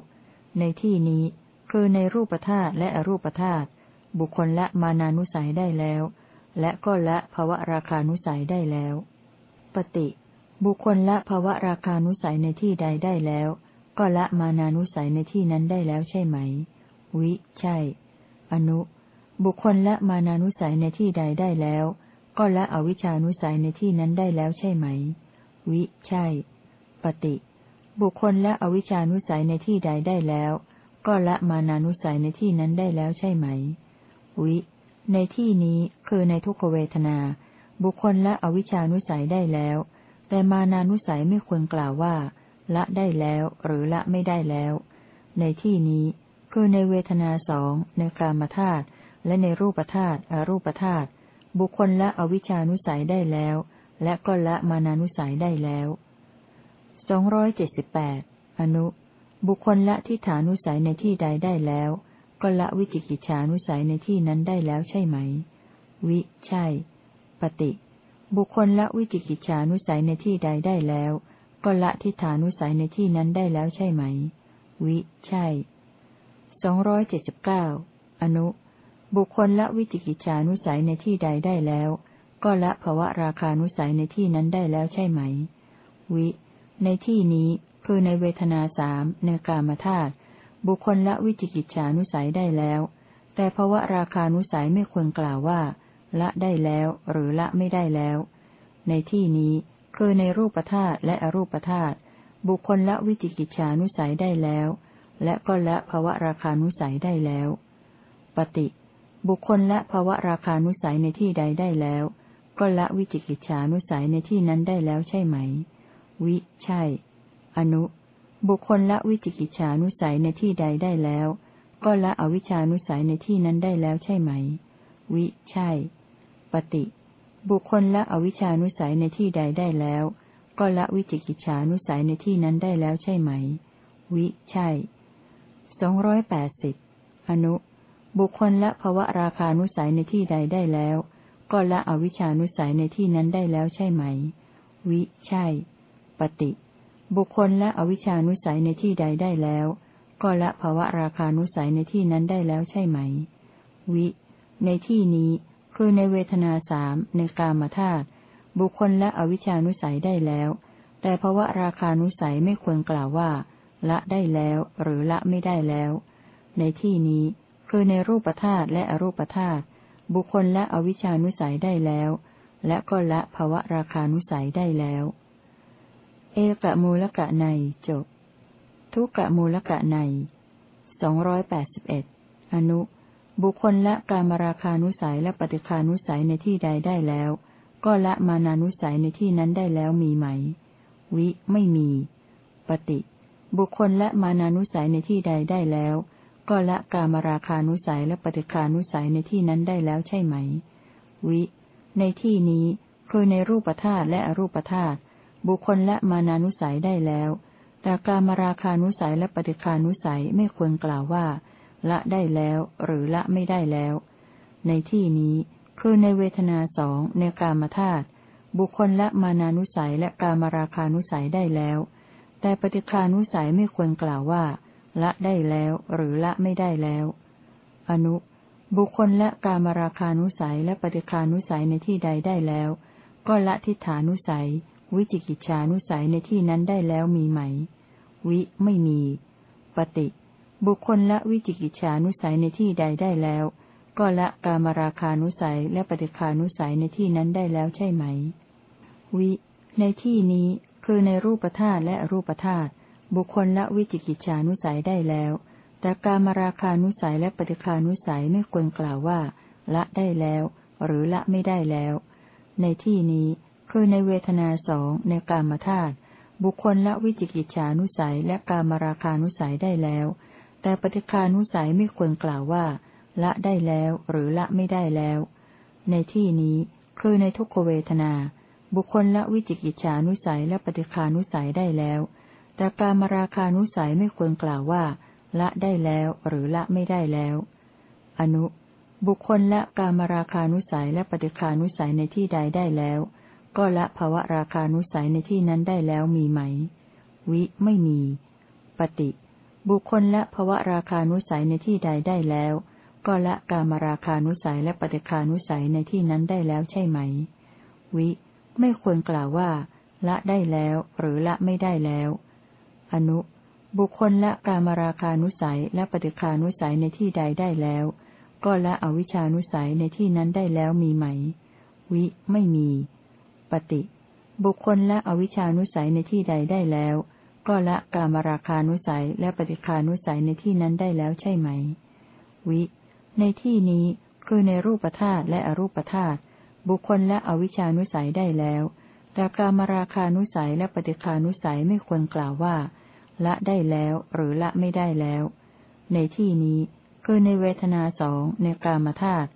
ในที่นี้ คือในรูปธาตุและอรูปธาตุบุคคลละมานานุสัยได้แล้ว และก็ละภาวะราคานุสัยได้แล้ว ปฏิ บุคคลละภาวะราคานุสัยในที่ใดได้แล้ว ก็ละมานานุสัยในที่นั้นได้แล้วใช่ไหม วิ ใช่ อนุ บุคคลละมานานุสัยในที่ใดได้แล้ว ก็ละอวิชานุสัยในที่นั้นได้แล้วใช่ไหม วิ ใช่ ปฏิ บุคคลละอวิชานุสัยในที่ใดได้แล้ว ก็ละมานานุสัยในที่นั้นได้แล้วใช่ไหม วิ ในที่นี้คือในทุกขเวทนา บุคคลละอวิชานุสัยได้แล้ว แต่มานานุสัยไม่ควรกล่าวว่า ละได้แล้วหรือละไม่ได้แล้ว ในที่นี้ คือในเวทนาสองในกามธาตุและในรูปธาตุอรูปธาตุบุคคลละอวิชานุสัยได้แล้ว และก็ละมานานุสัยได้แล้วสองร้อยเจ็ดสิบแปดอนุ บุคคลละทิฏฐานุสัยในที่ใดได้แล้ว ก็ละวิจิกิจฉานุสัยในที่นั้นได้แล้วใช่ไหม วิ ใช่ ปฏิ บุคคลละวิจิกิจฉานุสัยในที่ใดได้แล้ว ก็ละทิฏฐานุสัยในที่นั้นได้แล้วใช่ไหม วิ ใช่ สองร้อยเจ็ดสิบเก้าอนุ บุคคลละวิจิกิจฉานุสัยในที่ใดได้แล้ว ก็ละภวะราคานุสัยในที่นั้นได้แล้วใช่ไหม วิ ในที่นี้คือในเวทนาสามในกามธาตุบุคคลละวิจิกิจฉานุสัยได้แล้ว แต่ภาวะราคานุสัยไม่ควรกล่าวว่า ละได้แล้ว หรือละไม่ได้แล้ว ในที่นี้คือในรูปธาตุและอรูปธาตุบุคคลละวิจิกิจฉานุสัยได้แล้ว และก็ละภาวะราคานุสัยได้แล้ว ปฏิ บุคคลละภาวะราคานุสัยในที่ใดได้แล้ว ก็ละวิจิกิจฉานุสัยในที่นั้นได้แล้วใช่ไหม วิ ใช่ อนุ บุคคลละวิจิกิจฉานุสัยในที่ใดได้แล้ว ก็ละอวิชานุสัยในที่นั้นได้แล้วใช่ไหม วิ ใช่ ปฏิ บุคคลละอวิชานุสัยในที่ใดได้แล้ว ก็ละวิจิกิจฉานุสัยในที่นั้นได้แล้วใช่ไหม วิ ใช่ สองร้อยแปดสิบอนุ บุคคลละภวะราคานุสัยในที่ใดได้แล้ว ก็ละอวิชานุสัยในที่นั้นได้แล้วใช่ไหม วิ ใช่ ปฏิ บุคคลและอวิชานุสัยในที่ใดได้แล้ว ก็ละภาวะราคานุสัยในที่นั้นได้แล้วใช่ไหม วิ ในที่นี้คือในเวทนาสามในกามธาตุบุคคลและอวิชานุสัยได้แล้ว แต่ภาวะราคานุสัยไม่ควรกล่าวว่า ละได้แล้วหรือละไม่ได้แล้ว ในที่นี้คือในรูปธาตุและอรูปธาตุบุคคลและอวิชานุสัยได้แล้ว และก็ละภาวะราคานุสัยได้แล้ว เอกะมูลกะในจบ ทุกะมูลกะในสองร้อยแปดสิบเอ็ดอนุ บุคคลละการมราคานุสัยและปฏิคานุสัยในที่ใดได้แล้ว ก็ละมานานุสัยในที่นั้นได้แล้วมีไหม วิไม่มี ปฏิ บุคคลละมานานุสัยในที่ใดได้แล้ว ก็ละกามราคานุสัยและปฏิคานุสัยในที่นั้นได้แล้วใช่ไหม วิ ในที่นี้คือในรูปธาตุและอรูปธาตุบุคคลและมานานุสัยได้แล้ว แต่กามาราคานุสัยและปฏิคานุสัยไม่ควรกล่าวว่า ละได้แล้ว หรือละไม่ได้แล้ว ในที่นี้คือในเวทนาสองในกามธาตุบุคคลและมานานุสัยและกามาราคานุสัยได้แล้ว แต่ปฏิคานุสัยไม่ควรกล่าวว่า ละได้แล้วหรือละไม่ได้แล้ว อนุ บุคคลและกามาราคานุสัยและปฏิคานุสัยในที่ใดได้แล้ว ก็ละทิฏฐานุสัย วิจิกิจฉานุสัยในที่นั้นได้แล้วมีไหม วิไม่มี ปฏิ บุคคลละวิจิกิจฉานุสัยในที่ใดได้แล้ว ก็ละกามราคานุสัยและปฏิคานุสัยในที่นั้นได้แล้วใช่ไหม วิ ในที่นี้ คือในรูปธาตุและรูปธาตุบุคคลละวิจิกิจฉานุสัยได้แล้ว แต่การมราคานุสัยและปฏิคานุสัยไม่ควรกล่าวว่า ละได้แล้ว หรือละไม่ได้แล้ว ในที่นี้คือในเวทนาสองในกามธาตุบุคคลละวิจิกิจฉานุสัยและกามราคานุสัยได้แล้ว แต่ปฏิคานุสัยไม่ควรกล่าวว่า ละได้แล้วหรือละไม่ได้แล้ว ในที่นี้คือในทุกขเวทนา บุคคลละวิจิกิจฉานุสัยและปฏิคานุสัยได้แล้ว แต่การมราคานุสัยไม่ควรกล่าวว่า ละได้แล้วหรือละไม่ได้แล้ว อนุ บุคคลละการมราคานุสัยและปฏิคานุสัยในที่ใดได้แล้ว ก็ละภาวะราคานุสัยในที่นั้นได้แล้วมีไหม วิไม่มี ปฏิ บุคคลละภาวะราคานุสัยในที่ใดได้แล้ว ก็ละการมราคานุสัยและปฏิคานุสัยในที่นั้นได้แล้วใช่ไหม วิ ไม่ควรกล่าวว่า ละได้แล้ว หรือละไม่ได้แล้ว อนุ บุคคลละกามราคานุสัยและปฏิคานุสัยในที่ใดได้แล้ว ก็ละอวิชานุสัยในที่นั้นได้แล้วมีไหม วิ ไม่มี ปฏิ บุคคลละอวิชานุสัยในที่ใดได้แล้ว ก็ละกามราคานุสัยและปฏิคานุสัยในที่นั้นได้แล้วใช่ไหม วิ ในที่นี้คือในรูปธาตุและอรูปธาตุ บุคคลและอวิชานุสัยได้แล้ว แต่การมราคานุสัยและปฏิคานุสัยไม่ควรกล่าวว่า ละได้แล้วหรือละไม่ได้แล้ว ในที่นี้ คือในเวทนาสองในกามธาตุ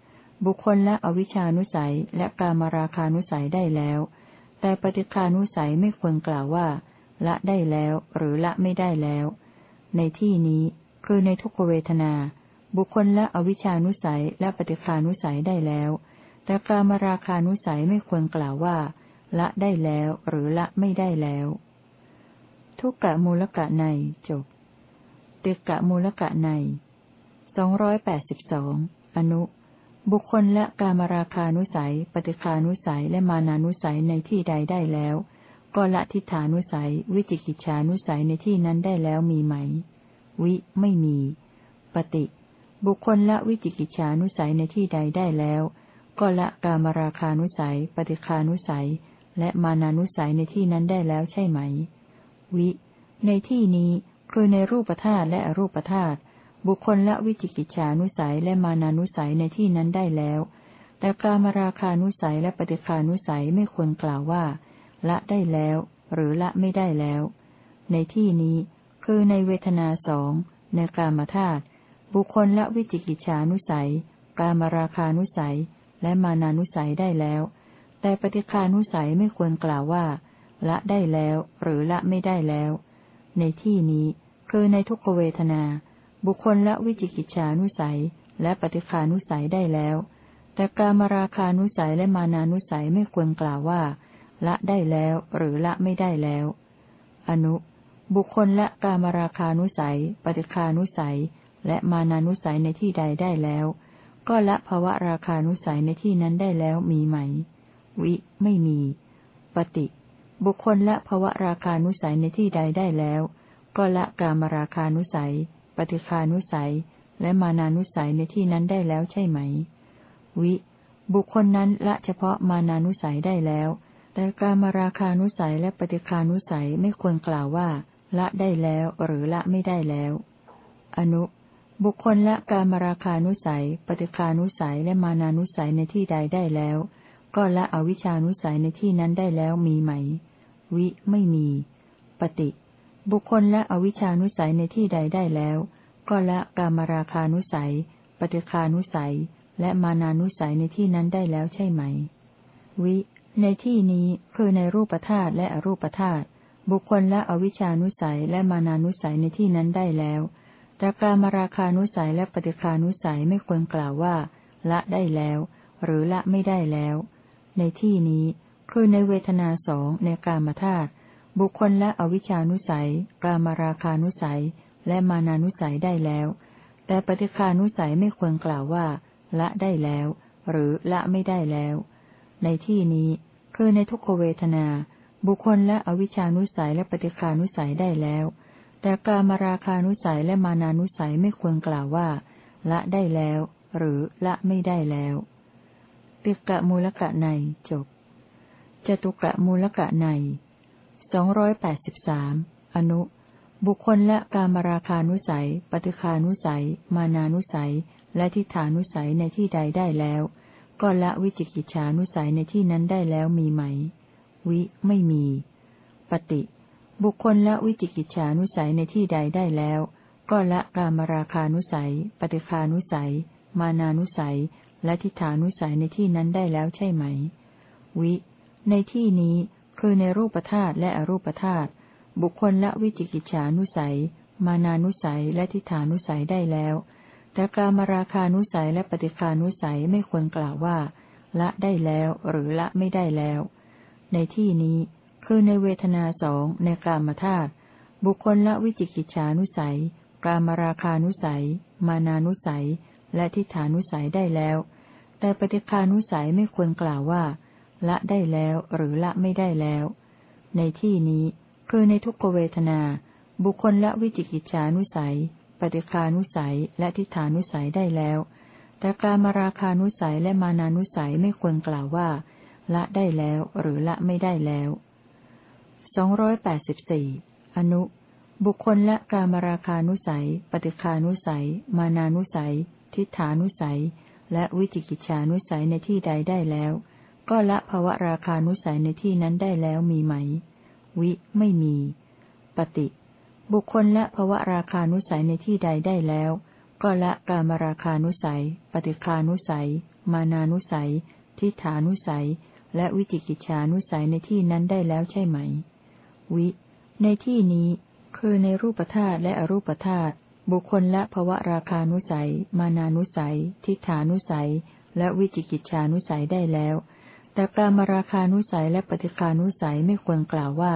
บุคคลและอวิชานุสัยและการมราคานุสัยได้แล้ว แต่ปฏิคานุสัยไม่ควรกล่าวว่า ละได้แล้วหรือละไม่ได้แล้ว ในที่นี้ คือในทุกขเวทนา บุคคลและอวิชานุสัยและปฏิคานุสัยได้แล้ว แต่การมราคานุสัยไม่ควรกล่าวว่า ละได้แล้วหรือละไม่ได้แล้ว ทุกกะมูลกะในจบติกะมูลกะในสองร้อยแปดสิบสองอนุ บุคคลและการมราคานุสัย ปฏิคานุสัยและมานานุสัยในที่ใดได้แล้ว ก็ละทิฏฐานุสัย วิจิกิจฉานุสัยในที่นั้นได้แล้วมีไหม วิ ไม่มี ปฏิ บุคคลละวิจิกิจฉานุสัยในที่ใดได้แล้ว ก็ละกามราคานุสัย ปฏิคานุสัย และมานานุสัยในที่นั้นได้แล้วใช่ไหม วิ ในที่นี้คือในรูปธาตุและอรูปธาตุบุคคลละวิจิกิจฉานุสัยและมานานุสัยในที่นั้นได้แล้ว แต่กามราคานุสัยและปฏิคานุสัยไม่ควรกล่าวว่า ละได้แล้ว หรือละไม่ได้แล้ว ในที่นี้คือในเวทนาสองในกามธาตุบุคคลละวิจิกิจฉานุสัย กามราคานุสัย และมานานุสัยได้แล้ว แต่ปฏิคานุสัยไม่ควรกล่าวว่า ละได้แล้ว หรือละไม่ได้แล้ว ในที่นี้คือในทุกขเวทนา บุคคลละวิจิกิจฉานุสัย และปฏิคานุสัยได้แล้ว แต่การมาราคานุสัยและมานานุสัยไม่ควรกล่าวว่า ละได้แล้วหรือละไม่ได้แล้ว อนุบุคคลละกามราคานุสัย ปฏิคานุสัย และมานานุสัยในที่ใดได้แล้ว ก็ละภวะราคานุสัยในที่นั้นได้แล้วมีไหม วิ ไม่มี ปฏิ บุคคลละภวะราคานุสัยในที่ใดได้แล้ว ก็ละกามราคานุสัย ปฏิคานุสัย และมานานุสัยในที่นั้นได้แล้วใช่ไหม วิ บุคคลนั้นละเฉพาะมานานุสัยได้แล้ว แต่การมาราคานุสัยและปฏิคานุสัยไม่ควรกล่าวว่า ละได้แล้วหรือละไม่ได้แล้ว อนุ บุคคลละการมราคานุสัย ปฏิคานุสัย และมานานุสัยในที่ใดได้แล้ว ก็ละอวิชานุสัยในที่นั้นได้แล้วมีไหม วิ ไม่มี ปฏิ บุคคลละอวิชานุสัยในที่ใดได้แล้ว ก็ละการมราคานุสัย ปฏิคานุสัย และมานานุสัยในที่นั้นได้แล้วใช่ไหม วิ ในที่นี้คือในรูปธาตุและอรูปธาตุ บุคคลละอวิชานุสัยและมานานุสัยในที่นั้นได้แล้ว แต่การมราคานุสัยและปฏิคานุสัยไม่ควรกล่าวว่า ละได้แล้ว หรือละไม่ได้แล้ว ในที่นี้คือในเวทนาสองในกามธาตุบุคคลและอวิชานุสัย กามราคานุสัย และมานานุสัยได้แล้ว แต่ปฏิคานุสัยไม่ควรกล่าวว่า ละได้แล้ว หรือละไม่ได้แล้ว ในที่นี้คือในทุกขเวทนา บุคคลและอวิชานุสัยและปฏิคานุสัยได้แล้ว แต่การมาราคานุสัยและมานานุสัยไม่ควรกล่าวว่า ละได้แล้ว หรือละไม่ได้แล้ว ติกะมูลกะในจบจตุกะมูลกะในสองร้อยแปดสิบสามอนุ บุคคลและการมาราคานุสัย ปฏิคานุสัย มานานุสัย และทิฏฐานุสัยในที่ใดได้แล้ว ก็ละวิจิกิจฉานุสัยในที่นั้นได้แล้วมีไหม วิไม่มี ปฏิ บุคคลละวิจิกิจฉานุสัยในที่ใดได้แล้ว ก็ละกามราคานุสัย ปฏิคานุสัย มานานุสัย และทิฏฐานุสัยในที่นั้นได้แล้วใช่ไหม วิ ในที่นี้คือในรูปธาตุและอรูปธาตุบุคคลละวิจิกิจฉานุสัย มานานุสัยและทิฏฐานุสัยได้แล้ว แต่การมราคานุสัยและปฏิคานุสัยไม่ควรกล่าวว่า ละได้แล้วหรือละไม่ได้แล้ว ในที่นี้ คือในเวทนาสองในกามธาตุบุคคลละวิจิกิจฉานุสัย กามราคานุสัย มานานุสัย และทิฏฐานุสัยได้แล้ว แต่ปฏิคานุสัยไม่ควรกล่าวว่า ละได้แล้วหรือละไม่ได้แล้ว ในที่นี้คือในทุกขเวทนา บุคคลละวิจิกิจฉานุสัย ปฏิคานุสัยและทิฏฐานุสัยได้แล้ว แต่การมาราคานุสัยและมานานุสัยไม่ควรกล่าวว่า ละได้แล้วหรือละไม่ได้แล้ว สองร้อยแปดสิบสี่อนุ บุคคลและกามราคานุสัย ปฏิคานุสัย มานานุสัย ทิฏฐานุสัย และวิจิกิจฉานุสัยในที่ใดได้แล้ว ก็ละภวะราคานุสัยในที่นั้นได้แล้วมีไหม วิ ไม่มี ปฏิ บุคคลละภวะราคานุสัยในที่ใดได้แล้ว ก็ละกามราคานุสัย ปฏิคานุสัย มานานุสัย ทิฏฐานุสัย และวิจิกิจฉานุสัยในที่นั้นได้แล้วใช่ไหม วิ ในที่นี้ คือในรูปธาตุและอรูปธาตุบุคคลละภวะราคานุสัย มานานุสัย ทิฏฐานุสัย และวิจิกิจฉานุสัยได้แล้ว แต่การมราคานุสัยและปฏิคานุสัยไม่ควรกล่าวว่า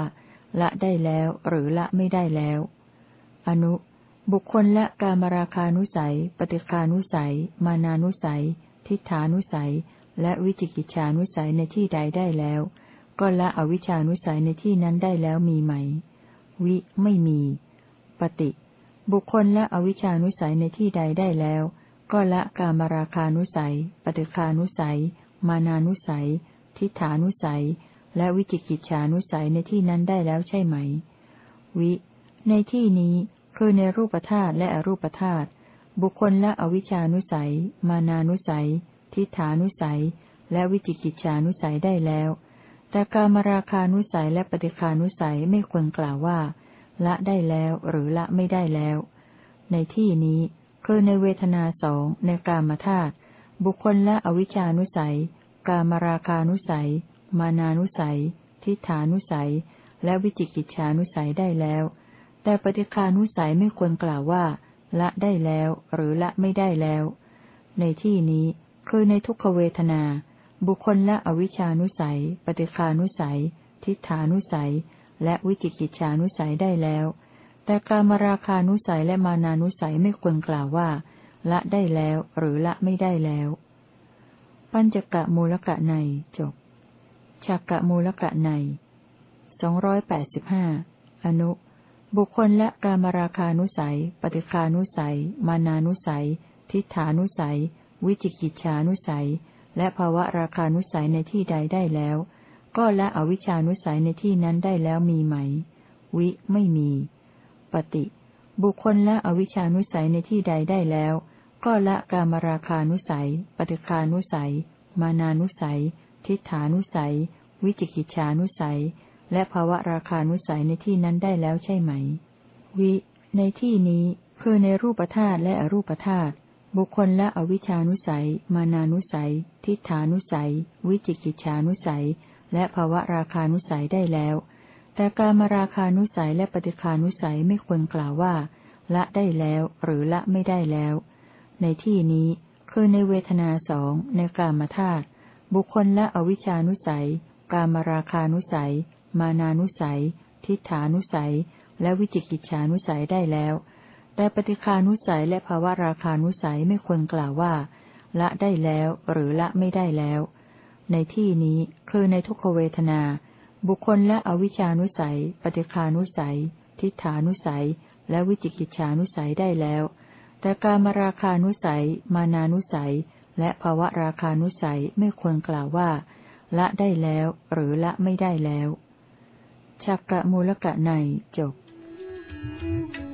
ละได้แล้วหรือละไม่ได้แล้ว อนุ บุคคลละการมราคานุสัย ปฏิคานุสัย มานานุสัย ทิฏฐานุสัย และวิจิกิจฉานุสัยในที่ใดได้แล้ว ก็ละอวิชานุสัยในที่นั้นได้แล้วมีไหม วิ ไม่มี ปฏิ บุคคลละอวิชานุสัยในที่ใดได้แล้ว ก็ละกามราคานุสัย ปฏิคานุสัย มานานุสัย ทิฏฐานุสัย และวิจิกิจฉานุสัยในที่นั้นได้แล้วใช่ไหม วิ ในที่นี้คือในรูปธาตุและอรูปธาตุบุคคลละอวิชานุสัย มานานุสัย ทิฏฐานุสัย และวิจิกิจฉานุสัยได้แล้ว แต่การมราคานุสัยและปฏิคานุสัยไม่ควรกล่าวว่า ละได้แล้วหรือละไม่ได้แล้ว ในที่นี้คือในเวทนาสองในกามธาตุบุคคลละอวิชานุสัย กามราคานุสัย มานานุสัย ทิฏฐานุสัย และวิจิกิจฉานุสัยได้แล้ว แต่ปฏิคานุสัยไม่ควรกล่าวว่า ละได้แล้วหรือละไม่ได้แล้ว ในที่นี้คือในทุกขเวทนา บุคคลละอวิชานุสัย ปฏิคานุสัย ทิฏฐานุสัย และวิจิกิจฉานุสัยได้แล้ว แต่การมราคานุสัยและมานานุสัยไม่ควรกล่าวว่า ละได้แล้วหรือละไม่ได้แล้ว ปัญจกะมูลกะในจบฉักกะมูลกะในสองร้อยแปดสิบห้าอนุบุคคลและการมราคานุสัย ปฏิคานุสัย มานานุสัย ทิฏฐานุสัย วิจิกิจฉานุสัย และภาวะราคานุสัยในที่ใดได้แล้ว ก็ละอวิชานุสัยในที่นั้นได้แล้วมีไหม วิไม่มี ปฏิ บุคคลละอวิชานุสัยในที่ใดได้แล้ว ก็ละกามราคานุสัย ปฏิคานุสัย มานานุสัย ทิฏฐานุสัย วิจิกิจฉานุสัย และภาวะราคานุสัยในที่นั้นได้แล้วใช่ไหม วิ ในที่นี้คือในรูปธาตุและอรูปธาตุ บุคคลละอวิชานุสัย มานานุสัย ทิฏฐานุสัย วิจิกิจฉานุสัย และภาวะราคานุสัยได้แล้ว แต่การมาราคานุสัยและปฏิคานุสัยไม่ควรกล่าวว่า ละได้แล้วหรือละไม่ได้แล้ว ในที่นี้คือในเวทนาสองในกามธาตุบุคคลละอวิชานุสัย กามราคานุสัย มานานุสัย ทิฏฐานุสัย และวิจิกิจฉานุสัยได้แล้ว แต่ปฏิคานุสัยและภาวะราคานุสัยไม่ควรกล่าวว่า ละได้แล้วหรือละไม่ได้แล้ว ในที่นี้คือในทุกขเวทนา บุคคลและอวิชานุสัย ปฏิคานุสัย ทิฏฐานุสัย และวิจิกิจฉานุสัยได้แล้ว แต่การมาราคานุสัย มานานุสัย และภาวะราคานุสัยไม่ควรกล่าวว่า ละได้แล้วหรือละไม่ได้แล้วชักกะมูลกะในจบ Thank you.